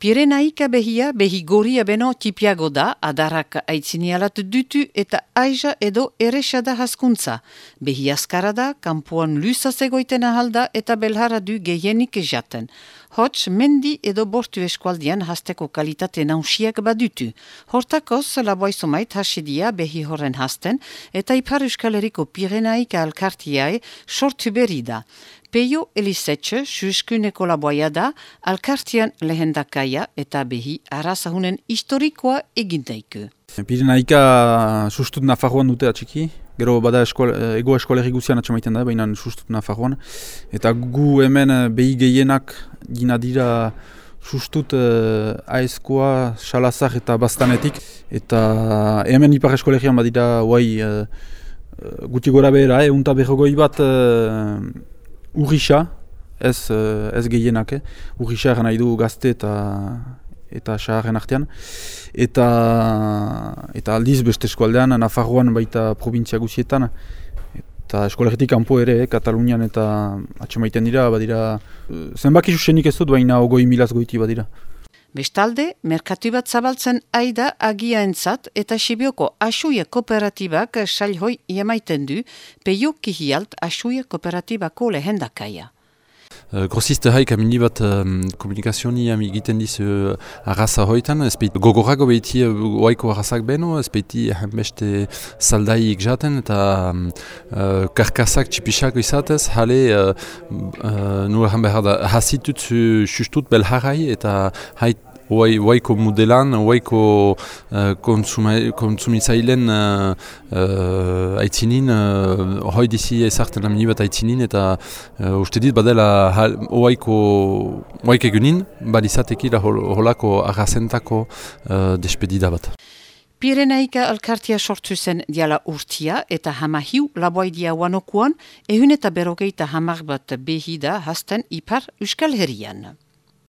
Pirenaika behia behi goria beno tipiago da, adarrak aitzinialat dutu eta aiza edo eresada haskuntza. Behi askara da, kampuan lusa zegoiten ahalda eta belhara du gehienik jaten. Hots, mendi edo bortu eskualdian hasteko kalitate nausiak badutu. Hortakoz, laboizomait hasidia behi horren hasten eta ipar euskaleriko Pirenaika alkartiae sortu berri. Peio Elizetxe, suskuneko laboia da, alkartian lehendakaia eta behi arazahunen historikoa egindaiko. Pirenaika sustut Nafarroan dute atxiki, gero bada eskola, ego eskolerri guzian atxamaiten da, baina sustut Nafarroan. Eta gu hemen eh, behi gehienak gina dira sustut uh, aezkoa, salazar eta bastanetik. Eta hemen ipar eskolerrian badira guai uh, guti gora behera, eh, unta berrogoi bat urrisa, ez, eh, ez gehienak, eh? urrisa nahi du gazte eta eta saharren artean. Eta, eta aldiz beste eskualdean, Nafarroan baita provintzia guzietan, eta eskolegetik kanpo ere, eh, Katalunian eta atxemaiten dira, badira, eh, zenbaki susenik ez dut, baina ogoi milaz goiti badira. Bestalde, merkatu bat zabaltzen aida agia entzat eta Sibioko Asuia Kooperatibak salhoi iemaiten du peio kihialt Asuia Kooperatibako lehendakaia. Uh, Grosiste haik amini bat um, komunikazioni ami egiten dizu uh, arraza hoitan, ez behit gogorago behiti uh, oaiko arrazak beno, ez behiti beste saldai jaten eta um, uh, karkasak txipisak izatez, jale uh, uh, nure behar da hasitut sustut belharai eta hait Oaiko modelan, oaiko uh, kontsumitzailen uh, uh, aitzinin, uh, hoi dizi ezartzen amini bat aitzinin, eta uh, uste dit badela oaiko oaik egunin, balizateki da holako arrazentako uh, despedida bat. Pirenaika alkartia sortu zen diala urtia eta hamahiu laboaidia wanokuan, ehun eta berogeita hamar bat behida hasten ipar Euskal Herrian.